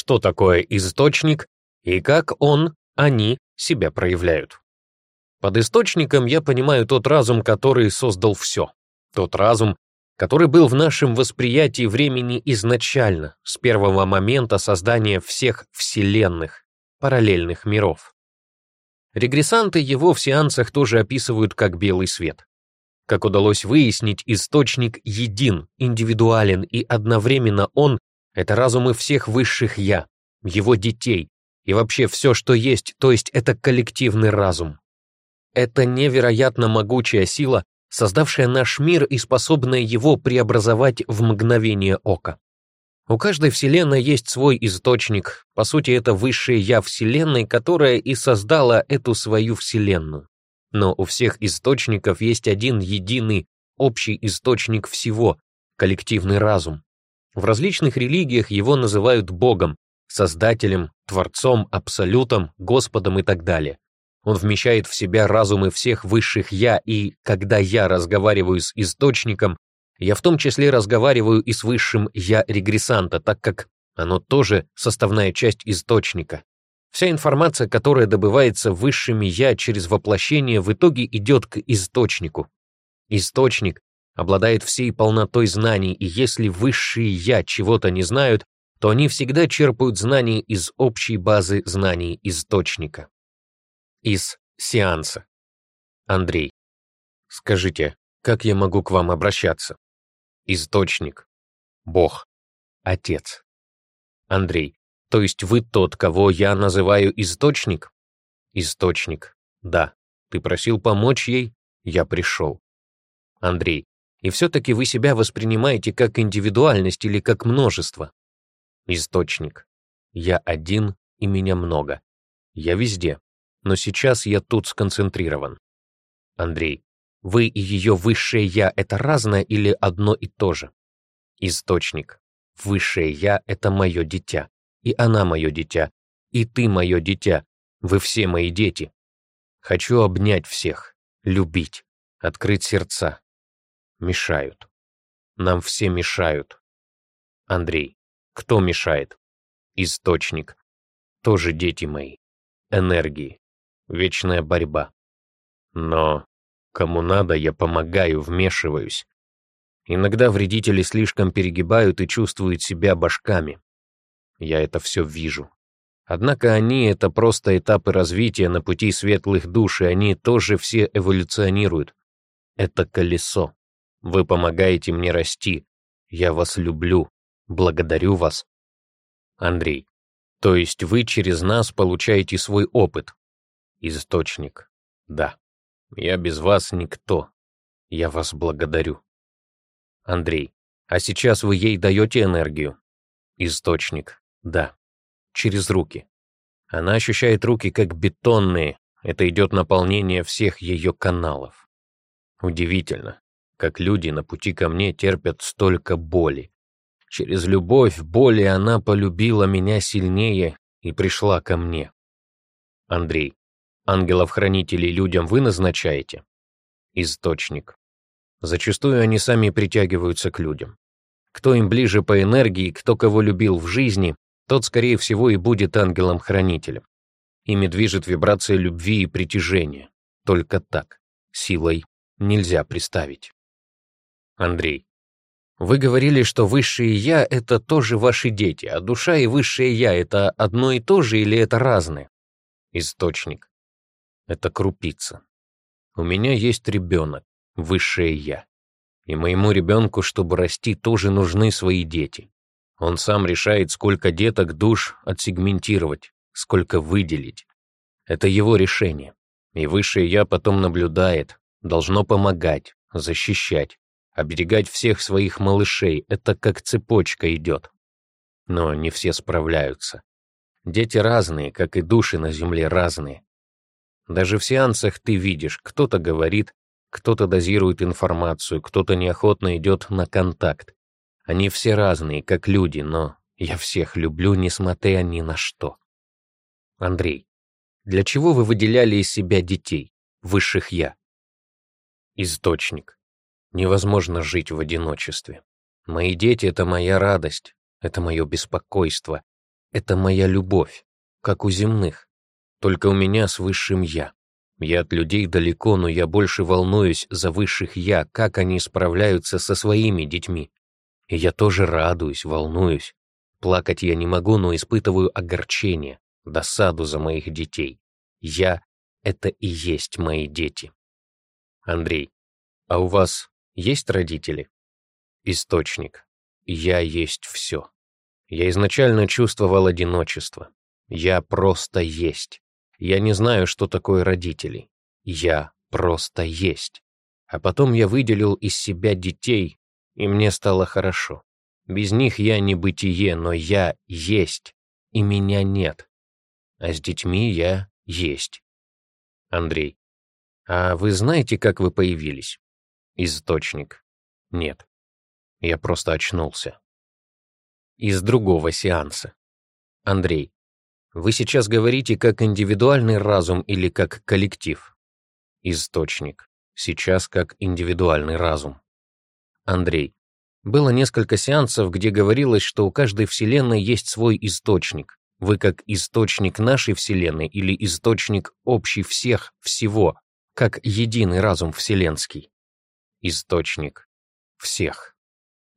что такое источник и как он, они себя проявляют. Под источником я понимаю тот разум, который создал все. Тот разум, который был в нашем восприятии времени изначально, с первого момента создания всех вселенных, параллельных миров. Регрессанты его в сеансах тоже описывают как белый свет. Как удалось выяснить, источник един, индивидуален, и одновременно он это разумы всех высших «я», его детей и вообще все, что есть, то есть это коллективный разум. Это невероятно могучая сила, создавшая наш мир и способная его преобразовать в мгновение ока. У каждой Вселенной есть свой источник, по сути, это высшее «я» Вселенной, которая и создала эту свою Вселенную. Но у всех источников есть один единый, общий источник всего — коллективный разум. В различных религиях его называют Богом, Создателем, Творцом, Абсолютом, Господом и так далее. Он вмещает в себя разумы всех высших «я», и когда я разговариваю с источником, я в том числе разговариваю и с высшим «я» регрессанта, так как оно тоже составная часть источника. Вся информация, которая добывается высшими «я» через воплощение, в итоге идет к источнику. Источник обладает всей полнотой знаний, и если высшие «я» чего-то не знают, то они всегда черпают знания из общей базы знаний источника. Из сеанса. Андрей. Скажите, как я могу к вам обращаться? Источник. Бог. Отец. Андрей. То есть вы тот, кого я называю источник? Источник. Да. Ты просил помочь ей? Я пришел. Андрей и все-таки вы себя воспринимаете как индивидуальность или как множество. Источник. Я один, и меня много. Я везде. Но сейчас я тут сконцентрирован. Андрей. Вы и ее высшее «я» — это разное или одно и то же? Источник. Высшее «я» — это мое дитя. И она мое дитя. И ты мое дитя. Вы все мои дети. Хочу обнять всех, любить, открыть сердца, мешают. Нам все мешают. Андрей, кто мешает? Источник. Тоже дети мои. Энергии. Вечная борьба. Но кому надо, я помогаю, вмешиваюсь. Иногда вредители слишком перегибают и чувствуют себя башками. Я это все вижу. Однако они — это просто этапы развития на пути светлых душ, и они тоже все эволюционируют. Это колесо. Вы помогаете мне расти. Я вас люблю. Благодарю вас. Андрей. То есть вы через нас получаете свой опыт? Источник. Да. Я без вас никто. Я вас благодарю. Андрей. А сейчас вы ей даете энергию? Источник. Да. Через руки. Она ощущает руки как бетонные. Это идет наполнение всех ее каналов. Удивительно как люди на пути ко мне терпят столько боли. Через любовь боли она полюбила меня сильнее и пришла ко мне. Андрей, ангелов-хранителей людям вы назначаете? Источник. Зачастую они сами притягиваются к людям. Кто им ближе по энергии, кто кого любил в жизни, тот, скорее всего, и будет ангелом-хранителем. Ими движет вибрация любви и притяжения. Только так. Силой нельзя представить. Андрей. Вы говорили, что высшее «я» — это тоже ваши дети, а душа и высшее «я» — это одно и то же или это разные? Источник. Это крупица. У меня есть ребенок, высшее «я». И моему ребенку, чтобы расти, тоже нужны свои дети. Он сам решает, сколько деток душ отсегментировать, сколько выделить. Это его решение. И высшее «я» потом наблюдает, должно помогать, защищать, оберегать всех своих малышей, это как цепочка идет. Но не все справляются. Дети разные, как и души на земле разные. Даже в сеансах ты видишь, кто-то говорит, кто-то дозирует информацию, кто-то неохотно идет на контакт. Они все разные, как люди, но я всех люблю, несмотря ни на что. Андрей, для чего вы выделяли из себя детей, высших я? Источник. Невозможно жить в одиночестве. Мои дети — это моя радость, это мое беспокойство, это моя любовь, как у земных. Только у меня с высшим «я». Я от людей далеко, но я больше волнуюсь за высших «я», как они справляются со своими детьми. И я тоже радуюсь, волнуюсь. Плакать я не могу, но испытываю огорчение, досаду за моих детей. Я — это и есть мои дети. Андрей, а у вас есть родители? Источник. Я есть все. Я изначально чувствовал одиночество. Я просто есть. Я не знаю, что такое родители. Я просто есть. А потом я выделил из себя детей, и мне стало хорошо. Без них я не бытие, но я есть, и меня нет. А с детьми я есть. Андрей. А вы знаете, как вы появились? Источник. Нет. Я просто очнулся. Из другого сеанса. Андрей. Вы сейчас говорите как индивидуальный разум или как коллектив? Источник. Сейчас как индивидуальный разум. Андрей. Было несколько сеансов, где говорилось, что у каждой Вселенной есть свой источник. Вы как источник нашей Вселенной или источник общий всех, всего, как единый разум вселенский? источник всех.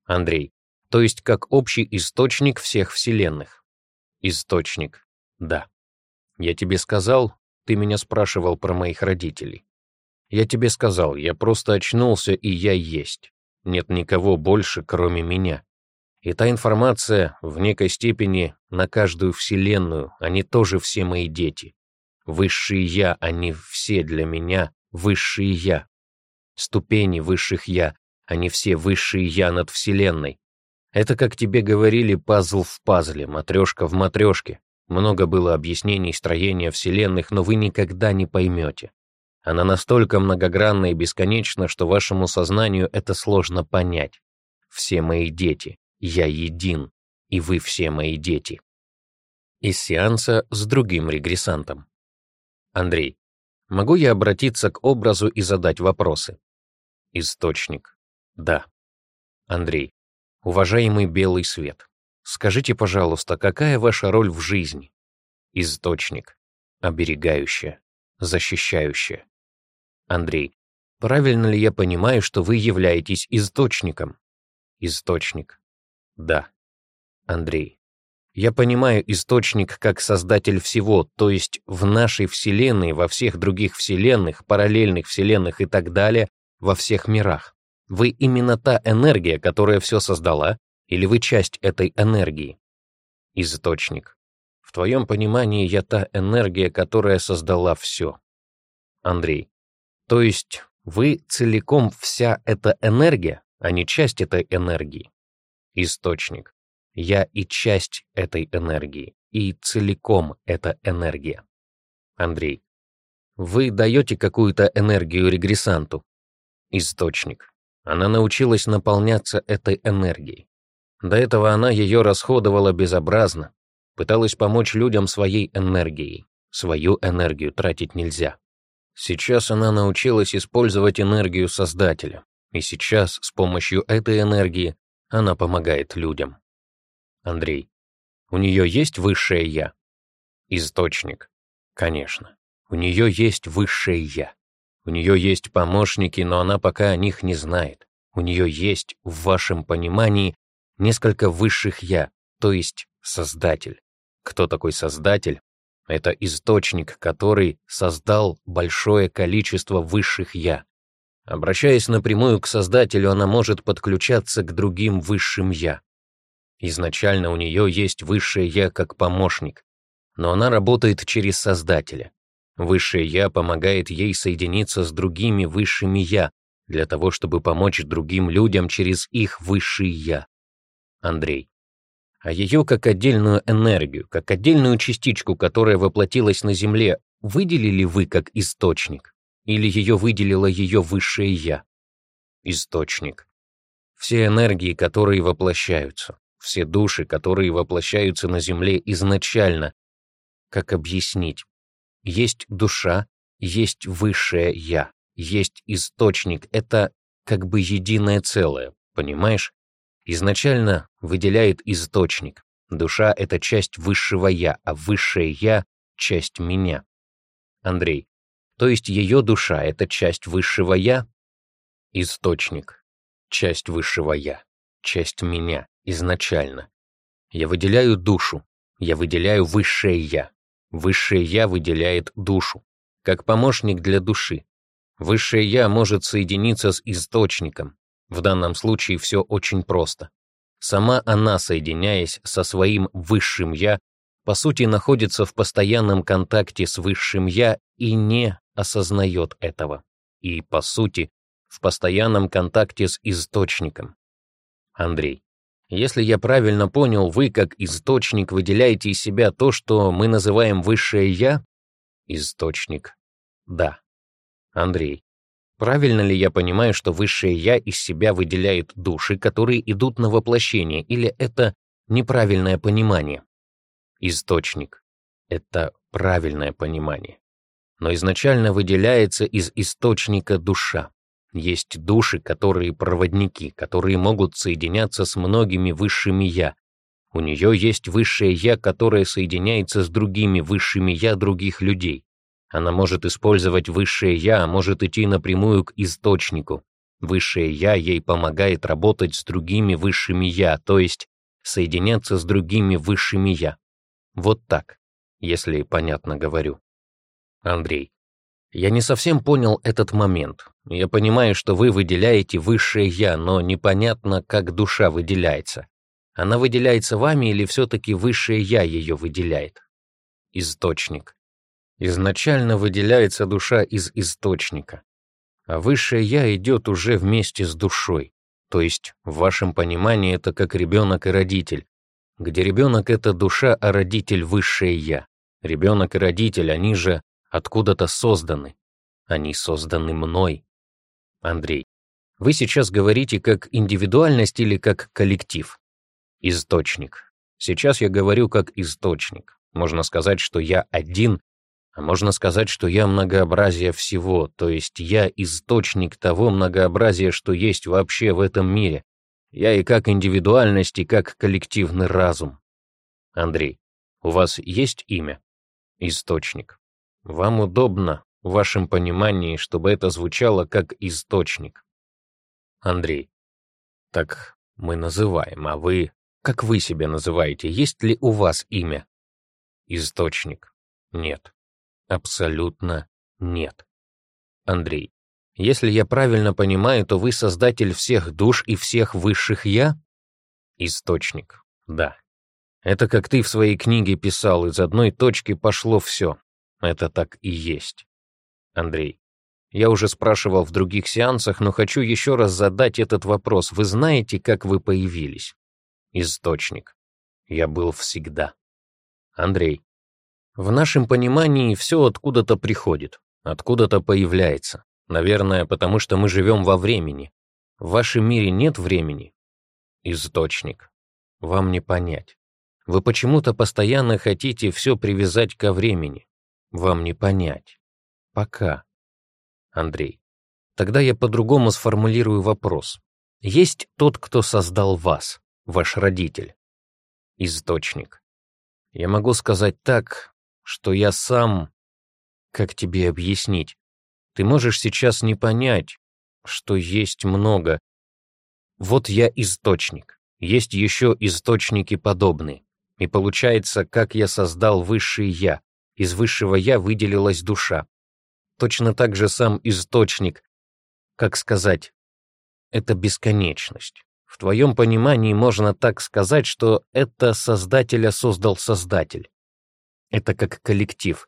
Андрей, то есть как общий источник всех вселенных. Источник, да. Я тебе сказал, ты меня спрашивал про моих родителей. Я тебе сказал, я просто очнулся, и я есть. Нет никого больше, кроме меня. И та информация в некой степени на каждую вселенную, они тоже все мои дети. Высшие я, они все для меня высшие я ступени высших «я», а они все высшие «я» над Вселенной. Это, как тебе говорили, пазл в пазле, матрешка в матрешке. Много было объяснений строения Вселенных, но вы никогда не поймете. Она настолько многогранна и бесконечна, что вашему сознанию это сложно понять. Все мои дети, я един, и вы все мои дети. Из сеанса с другим регрессантом. Андрей, Могу я обратиться к образу и задать вопросы? Источник. Да. Андрей. Уважаемый белый свет, скажите, пожалуйста, какая ваша роль в жизни? Источник. Оберегающая, защищающая. Андрей. Правильно ли я понимаю, что вы являетесь источником? Источник. Да. Андрей. Я понимаю источник как создатель всего, то есть в нашей Вселенной, во всех других Вселенных, параллельных Вселенных и так далее, во всех мирах. Вы именно та энергия, которая все создала, или вы часть этой энергии? Источник. В твоем понимании я та энергия, которая создала все. Андрей. То есть вы целиком вся эта энергия, а не часть этой энергии? Источник. Я и часть этой энергии, и целиком эта энергия. Андрей. Вы даете какую-то энергию регрессанту. Источник. Она научилась наполняться этой энергией. До этого она ее расходовала безобразно, пыталась помочь людям своей энергией. Свою энергию тратить нельзя. Сейчас она научилась использовать энергию Создателя, и сейчас с помощью этой энергии она помогает людям. Андрей. У нее есть высшее «я». Источник. Конечно. У нее есть высшее «я». У нее есть помощники, но она пока о них не знает. У нее есть, в вашем понимании, несколько высших «я», то есть Создатель. Кто такой Создатель? Это источник, который создал большое количество высших «я». Обращаясь напрямую к Создателю, она может подключаться к другим высшим «я». Изначально у нее есть высшее «я» как помощник, но она работает через Создателя. Высшее «я» помогает ей соединиться с другими высшими «я», для того, чтобы помочь другим людям через их высшее «я». Андрей. А ее как отдельную энергию, как отдельную частичку, которая воплотилась на Земле, выделили вы как источник? Или ее выделило ее высшее «я»? Источник. Все энергии, которые воплощаются все души, которые воплощаются на земле изначально. Как объяснить? Есть душа, есть высшее «я», есть источник. Это как бы единое целое, понимаешь? Изначально выделяет источник. Душа — это часть высшего «я», а высшее «я» — часть меня. Андрей, то есть ее душа — это часть высшего «я»? Источник. Часть высшего «я». Часть меня изначально. Я выделяю душу, я выделяю высшее «я». Высшее «я» выделяет душу, как помощник для души. Высшее «я» может соединиться с источником. В данном случае все очень просто. Сама она, соединяясь со своим высшим «я», по сути находится в постоянном контакте с высшим «я» и не осознает этого. И, по сути, в постоянном контакте с источником. Андрей. Если я правильно понял, вы как источник выделяете из себя то, что мы называем высшее «я»? Источник. Да. Андрей. Правильно ли я понимаю, что высшее «я» из себя выделяет души, которые идут на воплощение, или это неправильное понимание? Источник. Это правильное понимание. Но изначально выделяется из источника душа. Есть души, которые проводники, которые могут соединяться с многими высшими «я». У нее есть высшее «я», которое соединяется с другими высшими «я» других людей. Она может использовать высшее «я», а может идти напрямую к источнику. Высшее «я» ей помогает работать с другими высшими «я», то есть соединяться с другими высшими «я». Вот так, если понятно говорю. Андрей. Я не совсем понял этот момент. Я понимаю, что вы выделяете высшее «я», но непонятно, как душа выделяется. Она выделяется вами или все-таки высшее «я» ее выделяет? Источник. Изначально выделяется душа из источника. А высшее «я» идет уже вместе с душой. То есть, в вашем понимании, это как ребенок и родитель. Где ребенок — это душа, а родитель — высшее «я». Ребенок и родитель, они же откуда-то созданы. Они а созданы мной. Андрей, вы сейчас говорите как индивидуальность или как коллектив? Источник. Сейчас я говорю как источник. Можно сказать, что я один, а можно сказать, что я многообразие всего, то есть я источник того многообразия, что есть вообще в этом мире. Я и как индивидуальность, и как коллективный разум. Андрей, у вас есть имя? Источник. Вам удобно, в вашем понимании, чтобы это звучало как источник. Андрей. Так мы называем, а вы, как вы себя называете, есть ли у вас имя? Источник. Нет. Абсолютно нет. Андрей. Если я правильно понимаю, то вы создатель всех душ и всех высших «я»? Источник. Да. Это как ты в своей книге писал, из одной точки пошло все. Это так и есть. Андрей. Я уже спрашивал в других сеансах, но хочу еще раз задать этот вопрос. Вы знаете, как вы появились? Источник. Я был всегда. Андрей. В нашем понимании все откуда-то приходит, откуда-то появляется. Наверное, потому что мы живем во времени. В вашем мире нет времени. Источник. Вам не понять. Вы почему-то постоянно хотите все привязать ко времени. Вам не понять. Пока. Андрей. Тогда я по-другому сформулирую вопрос. Есть тот, кто создал вас, ваш родитель. Источник. Я могу сказать так, что я сам... Как тебе объяснить? Ты можешь сейчас не понять, что есть много. Вот я источник. Есть еще источники подобные. И получается, как я создал высший я, из высшего «я» выделилась душа. Точно так же сам источник. Как сказать? Это бесконечность. В твоем понимании можно так сказать, что это создателя создал создатель. Это как коллектив.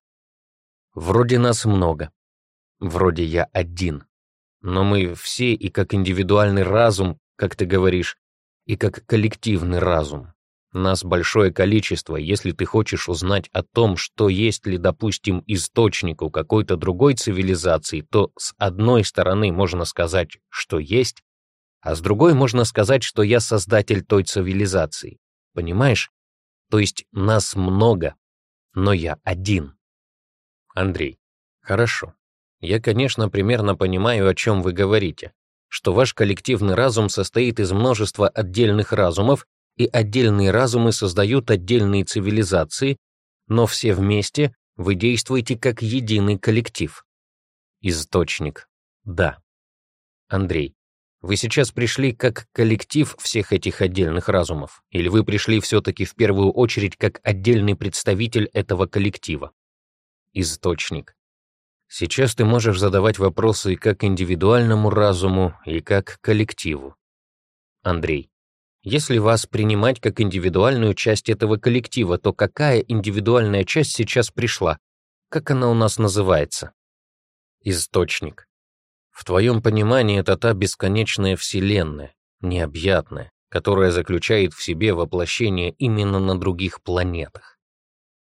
Вроде нас много. Вроде я один. Но мы все и как индивидуальный разум, как ты говоришь, и как коллективный разум. Нас большое количество, если ты хочешь узнать о том, что есть ли, допустим, источник у какой-то другой цивилизации, то с одной стороны можно сказать, что есть, а с другой можно сказать, что я создатель той цивилизации. Понимаешь? То есть нас много, но я один. Андрей. Хорошо. Я, конечно, примерно понимаю, о чем вы говорите, что ваш коллективный разум состоит из множества отдельных разумов, и отдельные разумы создают отдельные цивилизации, но все вместе вы действуете как единый коллектив. Источник. Да. Андрей. Вы сейчас пришли как коллектив всех этих отдельных разумов? Или вы пришли все-таки в первую очередь как отдельный представитель этого коллектива? Источник. Сейчас ты можешь задавать вопросы как индивидуальному разуму, и как коллективу. Андрей. Если вас принимать как индивидуальную часть этого коллектива, то какая индивидуальная часть сейчас пришла? Как она у нас называется? Источник. В твоем понимании это та бесконечная вселенная, необъятная, которая заключает в себе воплощение именно на других планетах.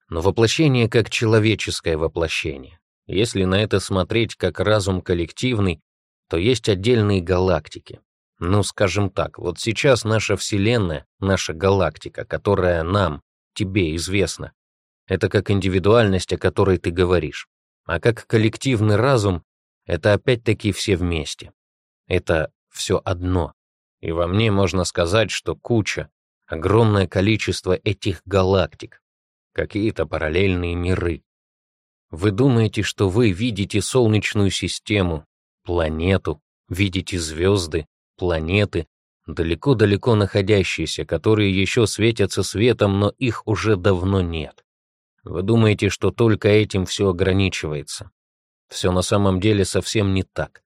Но воплощение как человеческое воплощение. Если на это смотреть как разум коллективный, то есть отдельные галактики, ну, скажем так, вот сейчас наша Вселенная, наша галактика, которая нам, тебе известна, это как индивидуальность, о которой ты говоришь. А как коллективный разум, это опять-таки все вместе. Это все одно. И во мне можно сказать, что куча, огромное количество этих галактик, какие-то параллельные миры. Вы думаете, что вы видите Солнечную систему, планету, видите звезды, планеты, далеко-далеко находящиеся, которые еще светятся светом, но их уже давно нет. Вы думаете, что только этим все ограничивается? Все на самом деле совсем не так.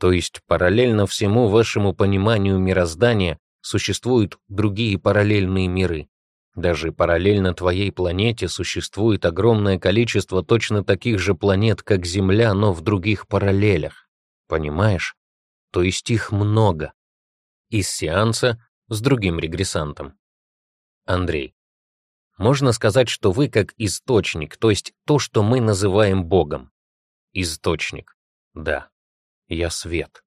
То есть параллельно всему вашему пониманию мироздания существуют другие параллельные миры. Даже параллельно твоей планете существует огромное количество точно таких же планет, как Земля, но в других параллелях. Понимаешь? То есть их много из сеанса с другим регрессантом. Андрей. Можно сказать, что вы как источник, то есть то, что мы называем Богом. Источник. Да. Я свет.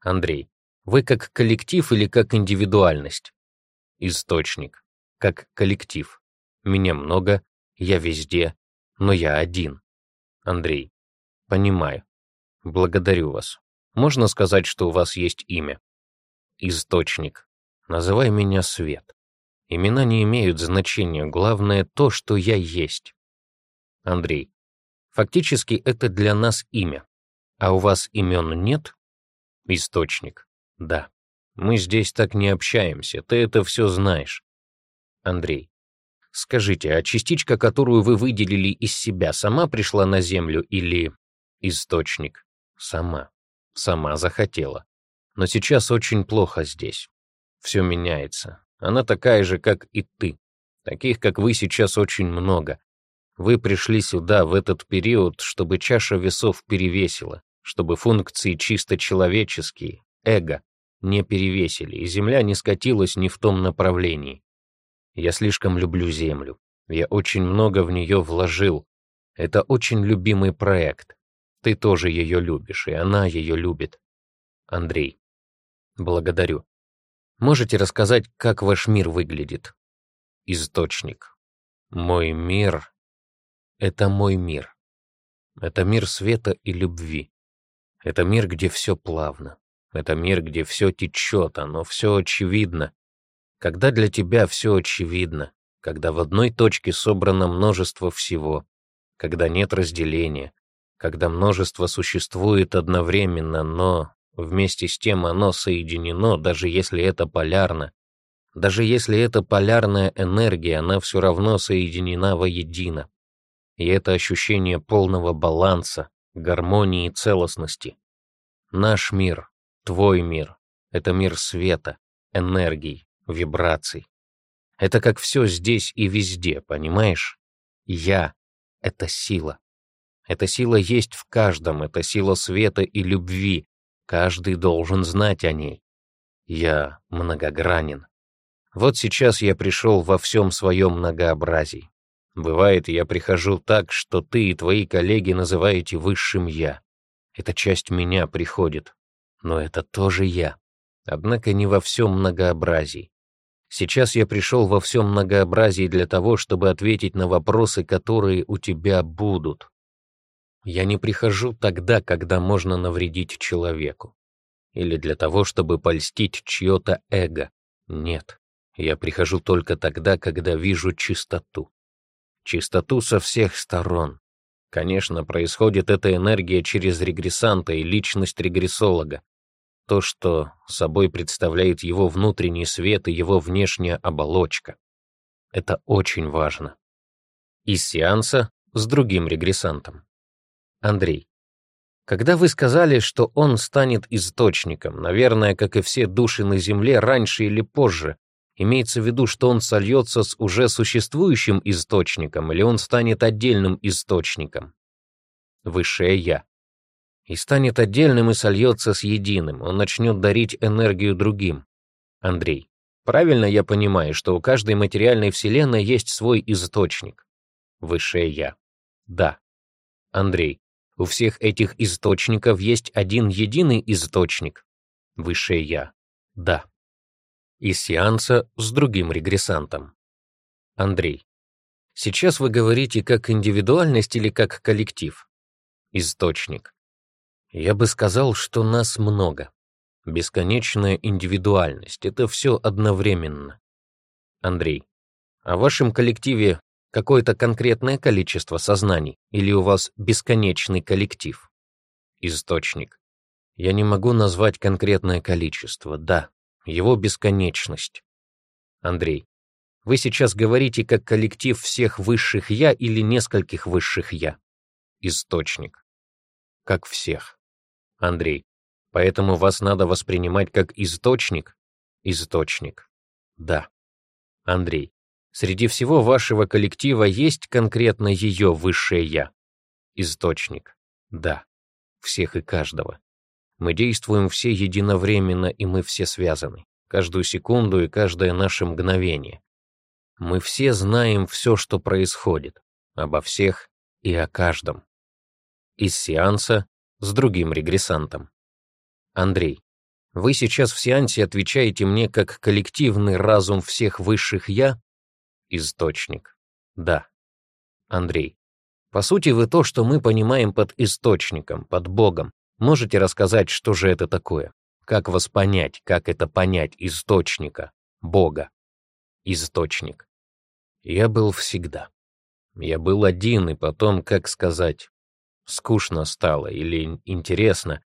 Андрей. Вы как коллектив или как индивидуальность? Источник. Как коллектив. Меня много, я везде, но я один. Андрей. Понимаю. Благодарю вас. Можно сказать, что у вас есть имя? источник. Называй меня Свет. Имена не имеют значения, главное то, что я есть. Андрей. Фактически это для нас имя. А у вас имен нет? Источник. Да. Мы здесь так не общаемся, ты это все знаешь. Андрей. Скажите, а частичка, которую вы выделили из себя, сама пришла на Землю или... Источник. Сама. Сама захотела. Но сейчас очень плохо здесь. Все меняется. Она такая же, как и ты. Таких, как вы, сейчас очень много. Вы пришли сюда в этот период, чтобы чаша весов перевесила, чтобы функции чисто человеческие, эго, не перевесили, и Земля не скатилась ни в том направлении. Я слишком люблю Землю. Я очень много в нее вложил. Это очень любимый проект. Ты тоже ее любишь, и она ее любит. Андрей. Благодарю. Можете рассказать, как ваш мир выглядит? Источник. Мой мир — это мой мир. Это мир света и любви. Это мир, где все плавно. Это мир, где все течет, оно все очевидно. Когда для тебя все очевидно, когда в одной точке собрано множество всего, когда нет разделения, когда множество существует одновременно, но Вместе с тем оно соединено, даже если это полярно. Даже если это полярная энергия, она все равно соединена воедино. И это ощущение полного баланса, гармонии и целостности. Наш мир, твой мир — это мир света, энергий, вибраций. Это как все здесь и везде, понимаешь? Я — это сила. Эта сила есть в каждом, это сила света и любви, Каждый должен знать о ней. Я многогранен. Вот сейчас я пришел во всем своем многообразии. Бывает, я прихожу так, что ты и твои коллеги называете высшим «я». Эта часть меня приходит. Но это тоже я. Однако не во всем многообразии. Сейчас я пришел во всем многообразии для того, чтобы ответить на вопросы, которые у тебя будут. Я не прихожу тогда, когда можно навредить человеку. Или для того, чтобы польстить чье-то эго. Нет, я прихожу только тогда, когда вижу чистоту. Чистоту со всех сторон. Конечно, происходит эта энергия через регрессанта и личность регрессолога. То, что собой представляет его внутренний свет и его внешняя оболочка. Это очень важно. Из сеанса с другим регрессантом. Андрей. Когда вы сказали, что он станет источником, наверное, как и все души на Земле, раньше или позже, имеется в виду, что он сольется с уже существующим источником, или он станет отдельным источником? Высшее Я. И станет отдельным и сольется с единым, он начнет дарить энергию другим. Андрей. Правильно я понимаю, что у каждой материальной вселенной есть свой источник? Высшее Я. Да. Андрей. У всех этих источников есть один единый источник — Высшее Я. Да. Из сеанса с другим регрессантом. Андрей. Сейчас вы говорите как индивидуальность или как коллектив? Источник. Я бы сказал, что нас много. Бесконечная индивидуальность — это все одновременно. Андрей. А О вашем коллективе какое-то конкретное количество сознаний, или у вас бесконечный коллектив? Источник. Я не могу назвать конкретное количество, да, его бесконечность. Андрей. Вы сейчас говорите как коллектив всех высших «я» или нескольких высших «я». Источник. Как всех. Андрей. Поэтому вас надо воспринимать как источник? Источник. Да. Андрей. Среди всего вашего коллектива есть конкретно ее высшее «я». Источник. Да. Всех и каждого. Мы действуем все единовременно, и мы все связаны. Каждую секунду и каждое наше мгновение. Мы все знаем все, что происходит. Обо всех и о каждом. Из сеанса с другим регрессантом. Андрей. Вы сейчас в сеансе отвечаете мне как коллективный разум всех высших «я» источник. Да. Андрей. По сути, вы то, что мы понимаем под источником, под Богом. Можете рассказать, что же это такое? Как вас понять, как это понять источника, Бога? Источник. Я был всегда. Я был один, и потом, как сказать, скучно стало или интересно,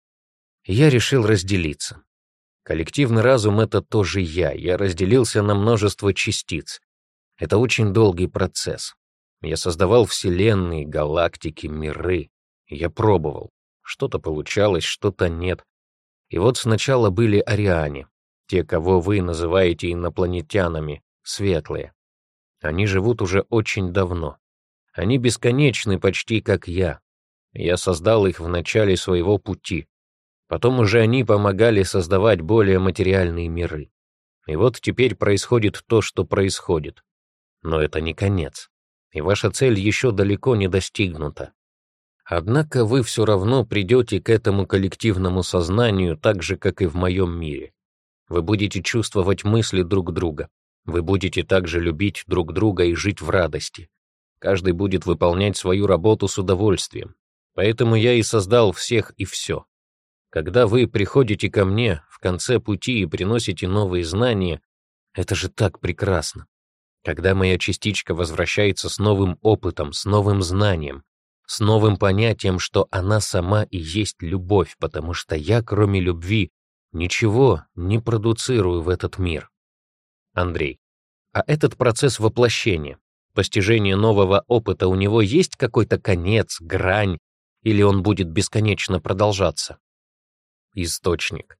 я решил разделиться. Коллективный разум — это тоже я. Я разделился на множество частиц. Это очень долгий процесс. Я создавал вселенные, галактики, миры. Я пробовал. Что-то получалось, что-то нет. И вот сначала были ариане, те, кого вы называете инопланетянами, светлые. Они живут уже очень давно. Они бесконечны почти как я. Я создал их в начале своего пути. Потом уже они помогали создавать более материальные миры. И вот теперь происходит то, что происходит. Но это не конец, и ваша цель еще далеко не достигнута. Однако вы все равно придете к этому коллективному сознанию так же, как и в моем мире. Вы будете чувствовать мысли друг друга. Вы будете также любить друг друга и жить в радости. Каждый будет выполнять свою работу с удовольствием. Поэтому я и создал всех и все. Когда вы приходите ко мне в конце пути и приносите новые знания, это же так прекрасно когда моя частичка возвращается с новым опытом, с новым знанием, с новым понятием, что она сама и есть любовь, потому что я, кроме любви, ничего не продуцирую в этот мир. Андрей. А этот процесс воплощения, постижение нового опыта, у него есть какой-то конец, грань, или он будет бесконечно продолжаться? Источник.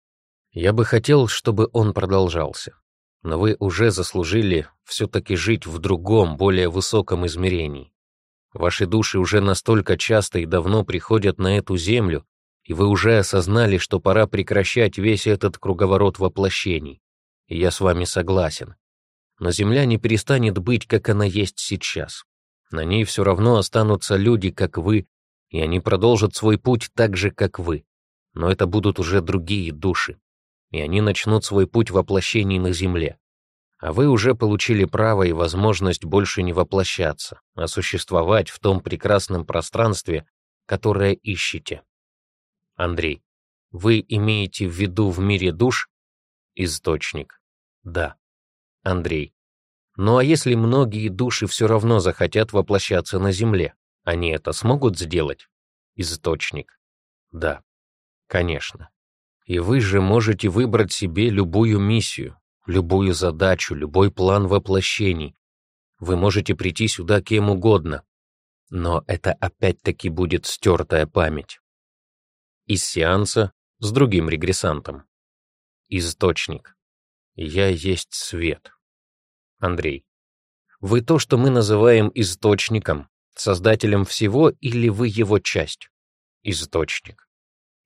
Я бы хотел, чтобы он продолжался но вы уже заслужили все-таки жить в другом, более высоком измерении. Ваши души уже настолько часто и давно приходят на эту землю, и вы уже осознали, что пора прекращать весь этот круговорот воплощений. И я с вами согласен. Но земля не перестанет быть, как она есть сейчас. На ней все равно останутся люди, как вы, и они продолжат свой путь так же, как вы. Но это будут уже другие души, и они начнут свой путь воплощений на земле. А вы уже получили право и возможность больше не воплощаться, а существовать в том прекрасном пространстве, которое ищете. Андрей, вы имеете в виду в мире душ? Источник. Да. Андрей. Ну а если многие души все равно захотят воплощаться на Земле, они это смогут сделать? Источник. Да. Конечно. И вы же можете выбрать себе любую миссию, любую задачу, любой план воплощений. Вы можете прийти сюда кем угодно. Но это опять-таки будет стертая память. Из сеанса с другим регрессантом. Источник. Я есть свет. Андрей. Вы то, что мы называем источником, создателем всего или вы его часть? Источник.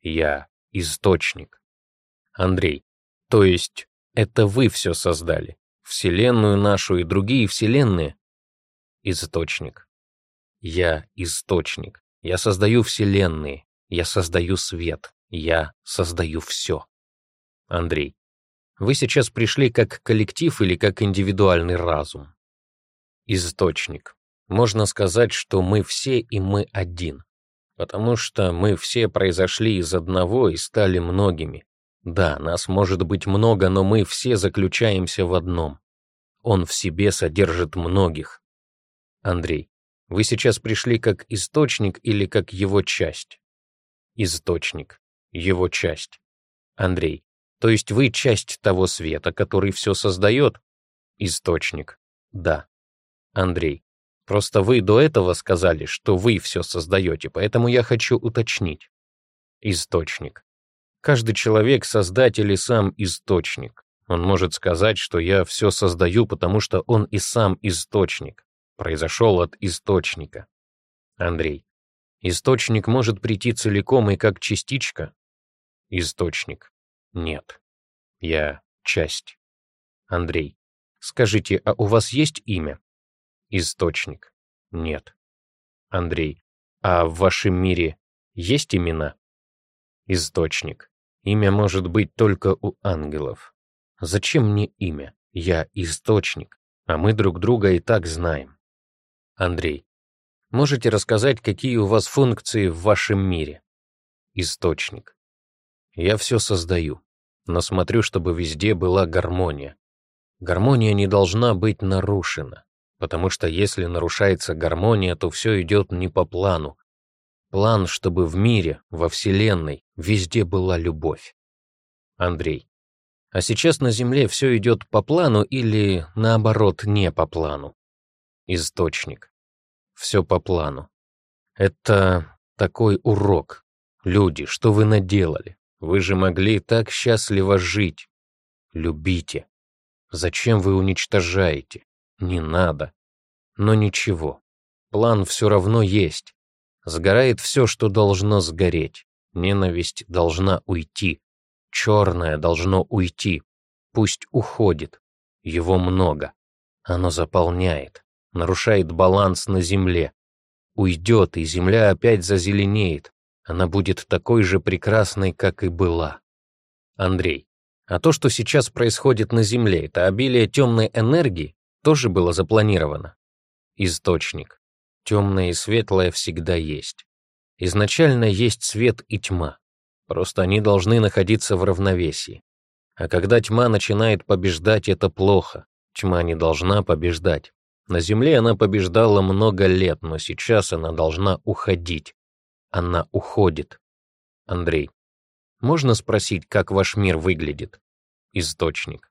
Я источник. Андрей, то есть это вы все создали? Вселенную нашу и другие вселенные? Источник. Я источник. Я создаю вселенные. Я создаю свет. Я создаю все. Андрей. Вы сейчас пришли как коллектив или как индивидуальный разум? Источник. Можно сказать, что мы все и мы один потому что мы все произошли из одного и стали многими. Да, нас может быть много, но мы все заключаемся в одном. Он в себе содержит многих. Андрей, вы сейчас пришли как источник или как его часть? Источник. Его часть. Андрей, то есть вы часть того света, который все создает? Источник. Да. Андрей, Просто вы до этого сказали, что вы все создаете, поэтому я хочу уточнить. Источник. Каждый человек — создатель и сам источник. Он может сказать, что я все создаю, потому что он и сам источник. Произошел от источника. Андрей. Источник может прийти целиком и как частичка? Источник. Нет. Я часть. Андрей. Скажите, а у вас есть имя? Источник. Нет. Андрей. А в вашем мире есть имена? Источник. Имя может быть только у ангелов. Зачем мне имя? Я источник, а мы друг друга и так знаем. Андрей. Можете рассказать, какие у вас функции в вашем мире? Источник. Я все создаю, но смотрю, чтобы везде была гармония. Гармония не должна быть нарушена потому что если нарушается гармония, то все идет не по плану. План, чтобы в мире, во Вселенной, везде была любовь. Андрей. А сейчас на Земле все идет по плану или, наоборот, не по плану? Источник. Все по плану. Это такой урок. Люди, что вы наделали? Вы же могли так счастливо жить. Любите. Зачем вы уничтожаете? Не надо. Но ничего. План все равно есть. Сгорает все, что должно сгореть. Ненависть должна уйти. Черное должно уйти. Пусть уходит. Его много. Оно заполняет. Нарушает баланс на земле. Уйдет, и земля опять зазеленеет. Она будет такой же прекрасной, как и была. Андрей. А то, что сейчас происходит на Земле, это обилие темной энергии? тоже было запланировано. Источник. Темное и светлое всегда есть. Изначально есть свет и тьма. Просто они должны находиться в равновесии. А когда тьма начинает побеждать, это плохо. Тьма не должна побеждать. На Земле она побеждала много лет, но сейчас она должна уходить. Она уходит. Андрей, можно спросить, как ваш мир выглядит? Источник.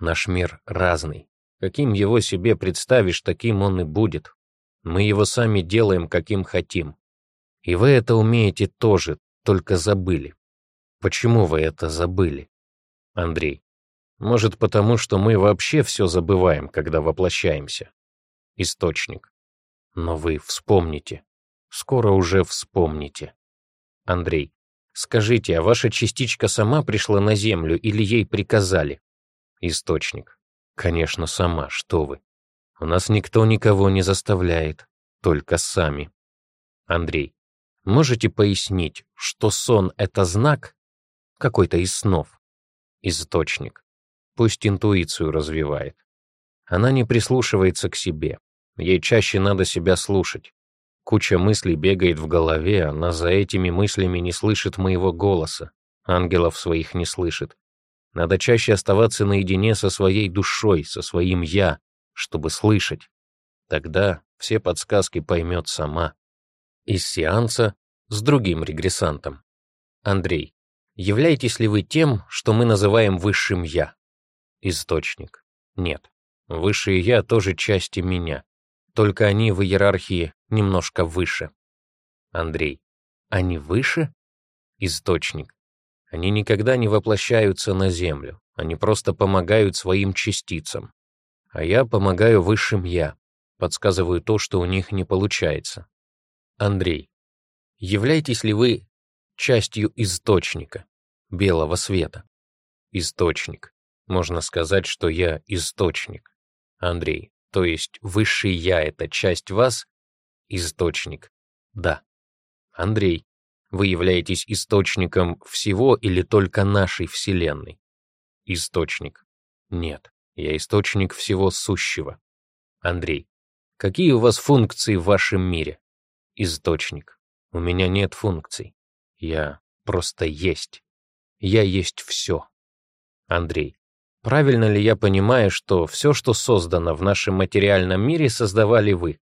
Наш мир разный. Каким его себе представишь, таким он и будет. Мы его сами делаем, каким хотим. И вы это умеете тоже, только забыли. Почему вы это забыли? Андрей. Может, потому что мы вообще все забываем, когда воплощаемся. Источник. Но вы вспомните. Скоро уже вспомните. Андрей. Скажите, а ваша частичка сама пришла на Землю или ей приказали? Источник. Конечно, сама, что вы. У нас никто никого не заставляет, только сами. Андрей, можете пояснить, что сон — это знак? Какой-то из снов. Источник. Пусть интуицию развивает. Она не прислушивается к себе. Ей чаще надо себя слушать. Куча мыслей бегает в голове, она за этими мыслями не слышит моего голоса. Ангелов своих не слышит. Надо чаще оставаться наедине со своей душой, со своим «я», чтобы слышать. Тогда все подсказки поймет сама. Из сеанса с другим регрессантом. Андрей, являетесь ли вы тем, что мы называем высшим «я»? Источник. Нет. Высшее «я» тоже части меня. Только они в иерархии немножко выше. Андрей. Они выше? Источник. Они никогда не воплощаются на землю, они просто помогают своим частицам. А я помогаю высшим «я», подсказываю то, что у них не получается. Андрей, являетесь ли вы частью источника, белого света? Источник. Можно сказать, что я источник. Андрей, то есть высший «я» — это часть вас? Источник. Да. Андрей, вы являетесь источником всего или только нашей Вселенной? Источник. Нет, я источник всего сущего. Андрей. Какие у вас функции в вашем мире? Источник. У меня нет функций. Я просто есть. Я есть все. Андрей. Правильно ли я понимаю, что все, что создано в нашем материальном мире, создавали вы?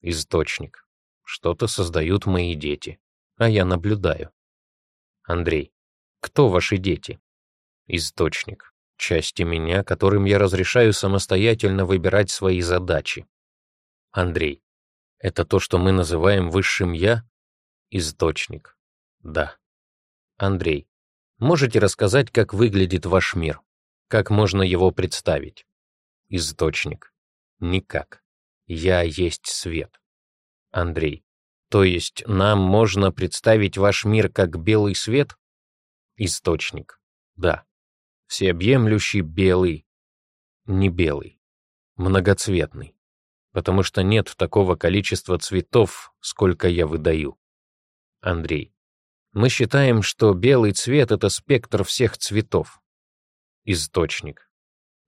Источник. Что-то создают мои дети а я наблюдаю. Андрей, кто ваши дети? Источник. Части меня, которым я разрешаю самостоятельно выбирать свои задачи. Андрей, это то, что мы называем высшим «я»? Источник. Да. Андрей, можете рассказать, как выглядит ваш мир? Как можно его представить? Источник. Никак. Я есть свет. Андрей. То есть нам можно представить ваш мир как белый свет? Источник. Да. Всеобъемлющий белый. Не белый. Многоцветный. Потому что нет такого количества цветов, сколько я выдаю. Андрей. Мы считаем, что белый цвет — это спектр всех цветов. Источник.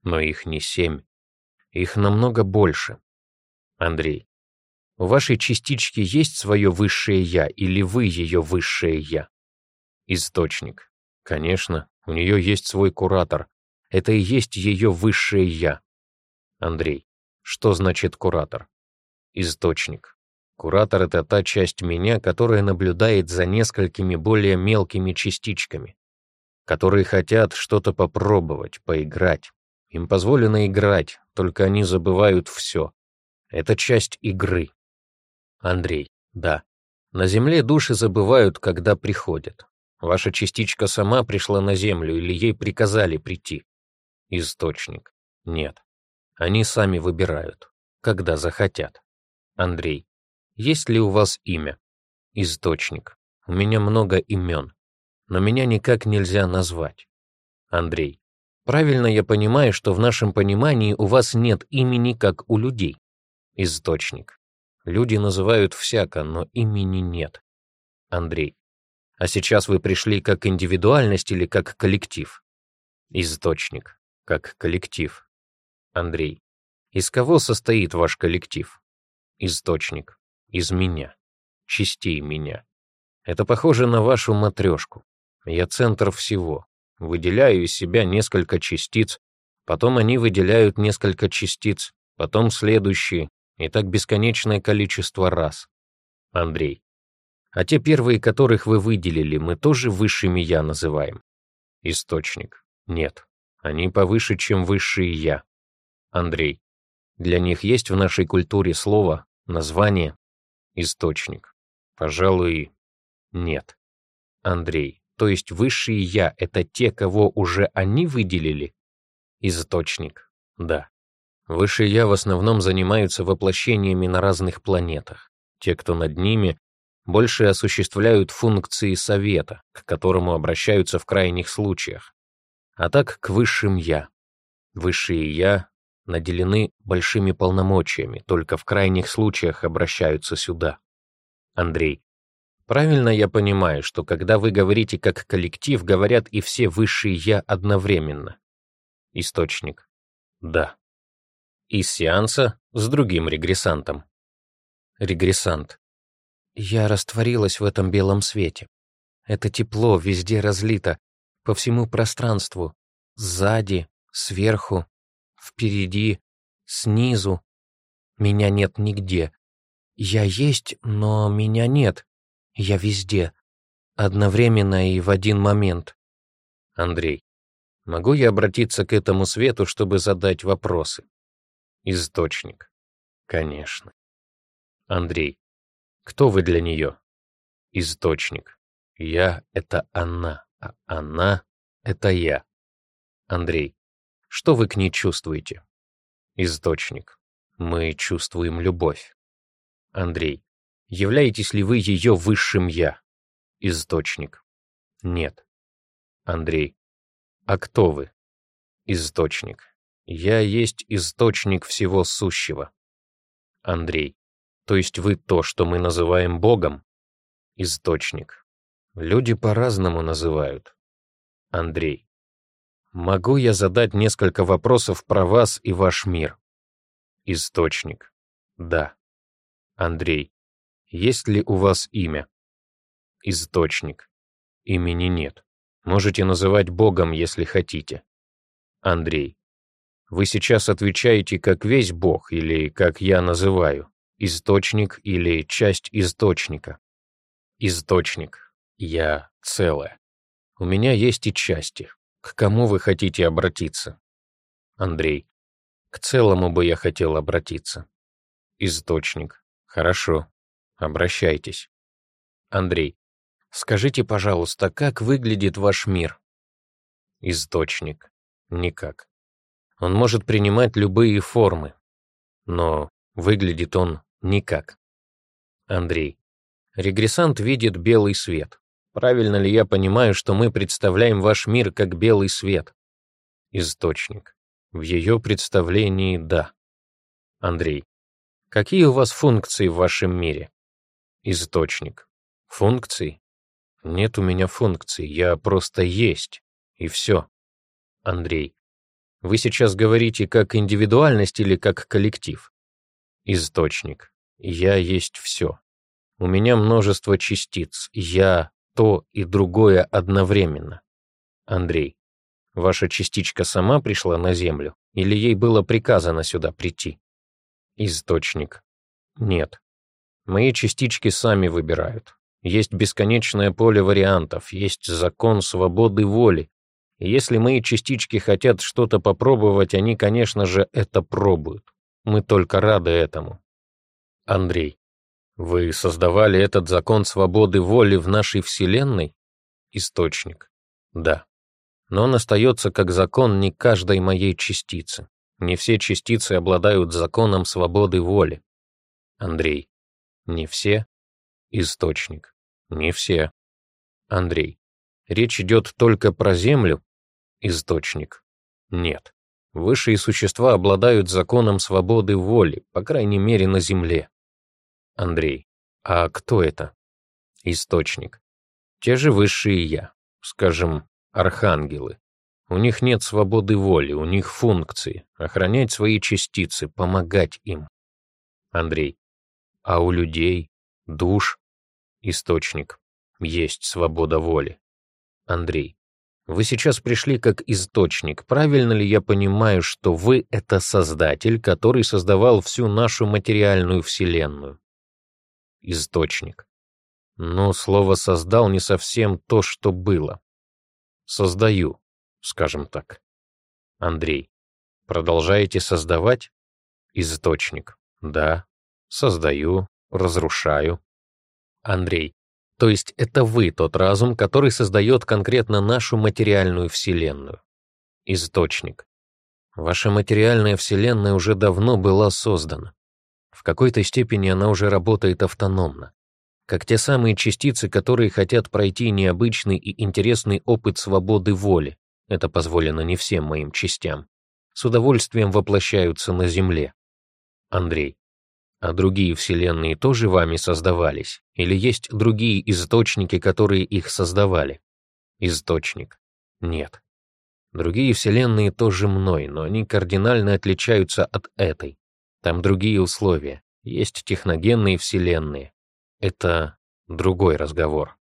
Но их не семь. Их намного больше. Андрей. В вашей частичке есть свое высшее «я» или вы ее высшее «я»? Источник. Конечно, у нее есть свой куратор. Это и есть ее высшее «я». Андрей. Что значит куратор? Источник. Куратор — это та часть меня, которая наблюдает за несколькими более мелкими частичками, которые хотят что-то попробовать, поиграть. Им позволено играть, только они забывают все. Это часть игры. Андрей, да. На земле души забывают, когда приходят. Ваша частичка сама пришла на землю или ей приказали прийти? Источник. Нет. Они сами выбирают, когда захотят. Андрей, есть ли у вас имя? Источник. У меня много имен, но меня никак нельзя назвать. Андрей, правильно я понимаю, что в нашем понимании у вас нет имени, как у людей? Источник. Люди называют всяко, но имени нет. Андрей. А сейчас вы пришли как индивидуальность или как коллектив? Источник. Как коллектив. Андрей. Из кого состоит ваш коллектив? Источник. Из меня. Частей меня. Это похоже на вашу матрешку. Я центр всего. Выделяю из себя несколько частиц, потом они выделяют несколько частиц, потом следующие, и так бесконечное количество раз. Андрей. А те первые, которых вы выделили, мы тоже высшими «я» называем. Источник. Нет. Они повыше, чем высшие «я». Андрей. Для них есть в нашей культуре слово, название, источник. Пожалуй, нет. Андрей. То есть высшие «я» — это те, кого уже они выделили? Источник. Да. Высшие я в основном занимаются воплощениями на разных планетах. Те, кто над ними, больше осуществляют функции совета, к которому обращаются в крайних случаях. А так к высшим я. Высшие я наделены большими полномочиями, только в крайних случаях обращаются сюда. Андрей. Правильно я понимаю, что когда вы говорите как коллектив, говорят и все высшие я одновременно. Источник. Да. И сеанса с другим регрессантом. Регрессант. Я растворилась в этом белом свете. Это тепло везде разлито, по всему пространству, сзади, сверху, впереди, снизу. Меня нет нигде. Я есть, но меня нет. Я везде. Одновременно и в один момент. Андрей. Могу я обратиться к этому свету, чтобы задать вопросы? Источник. Конечно. Андрей. Кто вы для нее? Источник. Я — это она, а она — это я. Андрей. Что вы к ней чувствуете? Источник. Мы чувствуем любовь. Андрей. Являетесь ли вы ее высшим «я»? Источник. Нет. Андрей. А кто вы? Источник. Я есть источник всего сущего. Андрей. То есть вы то, что мы называем Богом? Источник. Люди по-разному называют. Андрей. Могу я задать несколько вопросов про вас и ваш мир? Источник. Да. Андрей. Есть ли у вас имя? Источник. Имени нет. Можете называть Богом, если хотите. Андрей. Вы сейчас отвечаете как весь Бог или, как я называю, источник или часть источника. Источник. Я целое. У меня есть и части. К кому вы хотите обратиться? Андрей. К целому бы я хотел обратиться. Источник. Хорошо. Обращайтесь. Андрей. Скажите, пожалуйста, как выглядит ваш мир? Источник. Никак. Он может принимать любые формы, но выглядит он никак. Андрей. Регрессант видит белый свет. Правильно ли я понимаю, что мы представляем ваш мир как белый свет? Источник. В ее представлении — да. Андрей. Какие у вас функции в вашем мире? Источник. Функций? Нет у меня функций, я просто есть, и все. Андрей. Вы сейчас говорите как индивидуальность или как коллектив? Источник. Я есть все. У меня множество частиц. Я то и другое одновременно. Андрей. Ваша частичка сама пришла на Землю, или ей было приказано сюда прийти? Источник. Нет. Мои частички сами выбирают. Есть бесконечное поле вариантов, есть закон свободы воли, если мои частички хотят что-то попробовать, они, конечно же, это пробуют. Мы только рады этому. Андрей, вы создавали этот закон свободы воли в нашей Вселенной? Источник. Да. Но он остается как закон не каждой моей частицы. Не все частицы обладают законом свободы воли. Андрей. Не все. Источник. Не все. Андрей. Речь идет только про Землю? Источник. Нет. Высшие существа обладают законом свободы воли, по крайней мере, на Земле. Андрей. А кто это? Источник. Те же высшие я, скажем, архангелы. У них нет свободы воли, у них функции — охранять свои частицы, помогать им. Андрей. А у людей? Душ? Источник. Есть свобода воли. Андрей. Вы сейчас пришли как источник. Правильно ли я понимаю, что вы — это создатель, который создавал всю нашу материальную вселенную? Источник. Но слово «создал» не совсем то, что было. Создаю, скажем так. Андрей. Продолжаете создавать? Источник. Да. Создаю, разрушаю. Андрей. То есть это вы тот разум, который создает конкретно нашу материальную Вселенную. Источник. Ваша материальная Вселенная уже давно была создана. В какой-то степени она уже работает автономно. Как те самые частицы, которые хотят пройти необычный и интересный опыт свободы воли, это позволено не всем моим частям, с удовольствием воплощаются на Земле. Андрей а другие вселенные тоже вами создавались? Или есть другие источники, которые их создавали? Источник. Нет. Другие вселенные тоже мной, но они кардинально отличаются от этой. Там другие условия. Есть техногенные вселенные. Это другой разговор.